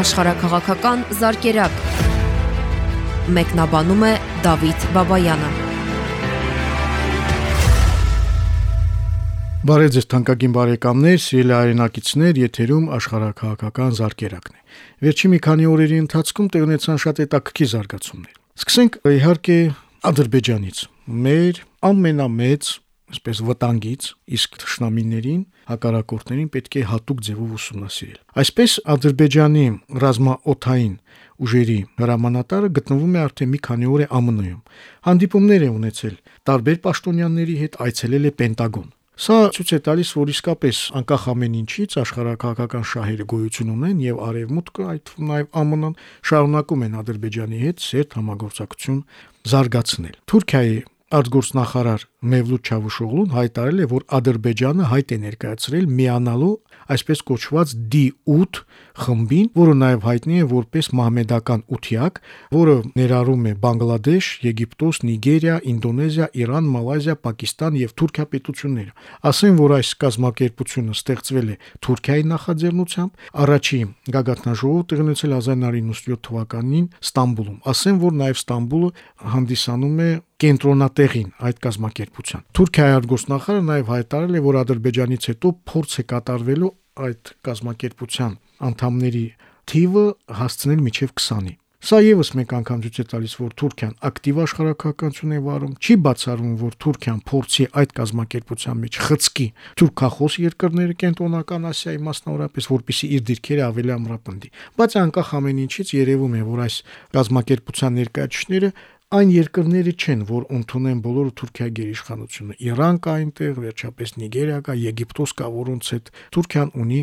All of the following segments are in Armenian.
աշխարհակղական զարգերակ։ Մեկնաբանում է Դավիթ Բաբայանը։ Բարև ձեզ թանկագին բարեկամներ, սիրելի հայրենակիցներ, եթերում աշխարհակղական զարգերակն է։ Վերջի մի քանի օրերի ընթացքում տեղ ունեցան շատ հետաքրքիր զարգացումներ։ Սկսենք իհարկե Ադրբեջանից։ Մեր ամենամեծ այսպես վտանգից, իսկ ճշնամիներին, հակարակորտներին պետք է հատուկ ձևով ուսումնասիրել։ Այսպես Ադրբեջանի ռազմաօթային ուժերի հրամանատարը գտնվում է արդեն մի քանի օր է ԱՄՆ-ում։ Հանդիպումներ է ունեցել տարբեր պաշտոնյաների հետ, այցելել է Պենտագոն։ Սա ցույց է տալիս, որ իսկապես անկախ ամեն ինչից աշխարհակահաղական շահերը գոյություն ունեն եւ արևմուտքը, այդ թվում նաեւ ԱՄՆ-ն շարունակում են Ադրբեջանի հետ սերտ համագործակցություն զարգացնել։ Թուրքիայի արտգործնախարար Մևլութ Չավուշօղլուն հայտարարել է, որ Ադրբեջանը հայտ է ներկայացրել միանալու այսպես կոչված D8 խմբին, որը նաև հայտնի է որպես մահմեդական ությակ, որը ներառում է Բանգլադեշ, Եգիպտոս, Նիգերիա, Ինդոնեզիա, Իրան, Մալայզիա, Պակիստան եւ Թուրքիա պետությունները։ Ասեն, որ այս կազմակերպությունը ստեղծվել է Թուրքիայի նախաձեռնությամբ, առաջի գագաթնաժողովը տեղի ունեցել 1997 թվականին Ստամբուլում։ Ասեն, որ նաև Ստամբուլը հանդիսանում է կենտրոնատեղին այդ կազմակերպության։ Թուրքիայի արտգործնախարարը նաև հայտարարել է, որ Ադրբեջանից հետո փորձ է կատարվելու այդ կազմակերպության անդամների թիվը հասցնել մինչև 20-ի։ Սա եւս մեկ անգամ ցույց է տալիս, որ Թուրքիան ակտիվ աշխարհակահաղականություն է վարում։ Չի բացառվում, որ Թուրքիան փորձի այդ կազմակերպության մեջ խցկի թուրքախոս երկրները կենտրոնական Ասիայի մասնավորապես, որpիսի իր դիրքերը ավելի ամրապնդի։ Բայց անկախ ամեն ինչից երևում է, որ այս կազմակերպության ներկայացուցիչները այն երկրները չեն, որ ընդունեն բոլորը Թուրքիայի գերիշխանությունը։ Իրան կա այնտեղ, վերջապես Նիգերիա կա, Եգիպտոս կա, որոնց հետ Թուրքիան ունի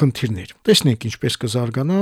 խնդիրներ։ Տեսնենք ինչպես կզարգանա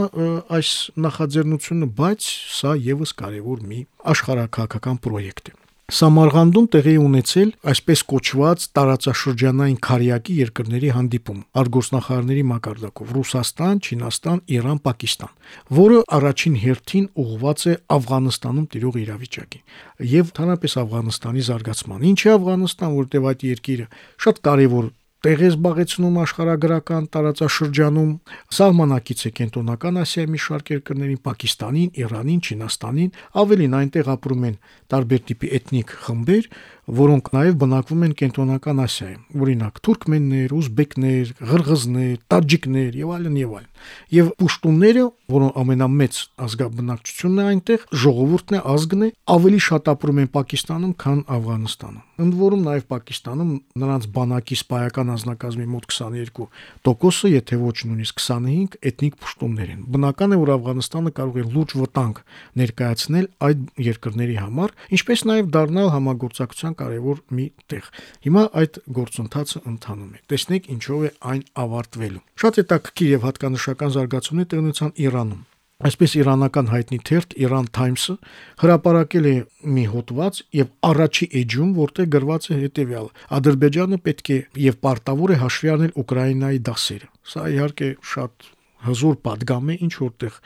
այս նախաձեռնությունը, բայց սա եւս կարևոր մի աշխարհակահաղական պրոյեկտ է։ Սամարղանդում տեղի ունեցել այսպես կոչված տարածաշրջանային քարյակի երկրների հանդիպում արգոսնախարարների մակարդակով Ռուսաստան, Չինաստան, Իրան, Պակիստան, որը առաջին հերթին ուղղված է Աֆղանստանում տիրող իրավիճակին եւ թանապես Աֆղանստանի զարգացման։ Ինչ է Աֆղանստան, որտեղ այդ երկիրը շատ կարևոր տեղ է զբաղեցնում աշխարհագրական տարածաշրջանում, սահմանակից է կենտրոնական Ասիայի մի շարք երկրներին, Պակիստանին, Իրանին, Չինաստանին, ավելին այնտեղ ապրում են տարբեր տիպի էթնիկ խմբեր, որոնք նաև բնակվում են կենտրոնական Ասիայում։ Օրինակ, թուրքմեններ, ուզբեկներ, ղրղզներ, տաջիկներ եւ այլն եւ այլն։ Եվ պուշտունները, որոնք ամենամեծ ազգաբնակչությունն է այնտեղ, ժողովուրդն է, ազգն է, ավելի շատ ապրում են Պակիստանում, քան Աֆղանստանում։ Ընդ որում նաև Պակիստանում նրանց բանակի սպայական անձնակազմի մոտ 22%-ը, եթե ոչ նույնիսկ 25 էթնիկ պուշտուններ են։ Բնական է, որ Աֆղանստանը կարող է լուրջ վտանգ ներկայացնել այդ երկրների համար, ինչպես նաև դառնալ համագործակցության կարևոր մի տեղ։ Հիմա այդ գործընթացը ընթանում է։ Տեսնենք ինչով է այն ավարտվելու։ Շատ հետաքրքիր եւ հատկանշական զարգացումներ տեղի ունեցան Իրանում։ Այսպես իրանական հայտնի թերթ Iran Times-ը հրապարակել է մի հոդված եւ առաջի էջում, որտեղ գրված է հետեւյալը. Ադրբեջանը պետք է եւ պարտավոր է հաշվի առնել Ուկրաինայի դասերը։ Սա իհարկե շատ հզոր падգամ է ինչ որտեղ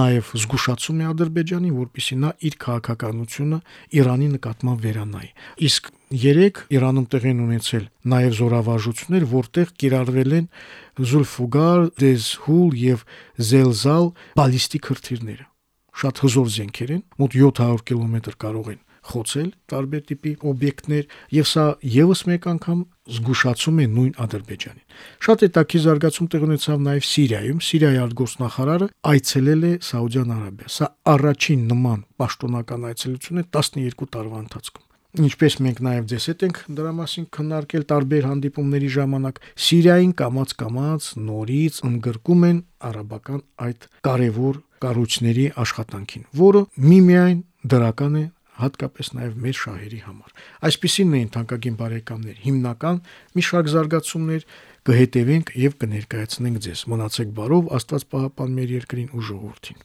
նաև զգուշացում է Ադրբեջանի, որպիսի նա իր քաղաքականությունը Իրանի նկատմամբ վերանայի։ Իսկ երեք Իրանում տեղի ունեցել նաև զորավարժություններ, որտեղ կիրառվել են Զուլֆուգար, Դեզհուլ եւ Զելզալ բալիստիկ հրթիռները։ Շատ հզոր զենքեր են, մոտ 700 կիլոմետր կարող են խոցել տարբեր տիպի օբյեկտներ եւ սա եւս մեկ անգամ զգուշացում է նույն Ադրբեջանին։ Շատ հետաքրքիր զարգացում տեղ ունեցավ նաև Սիրիայում։ Սիրիայի արտգործնախարարը այցելել է Սաուդյան Արաբիա։ Սա առաջին նման պաշտոնական այցելություն է 12 տարվա ընթացքում։ Ինչպես մենք նաև ձեզ հետ ենք դրա մասին քննարկել տարբեր հանդիպումների ժամանակ, Սիրիային կամած-կամած նորից ընդգրկում են արաբական այդ կարևոր կառույցների աշխատանքին, որը միմիայն դրական է հատկապես նաև մեր շահերի համար։ Այսպիսին էին թանկագին բարեկամներ, հիմնական մի շարք զարգացումներ կհետևենք եւ կներկայացնենք ձեզ։ Մնացեք բարով, Աստված պահապան մեր երկրին ու ժողովրդին։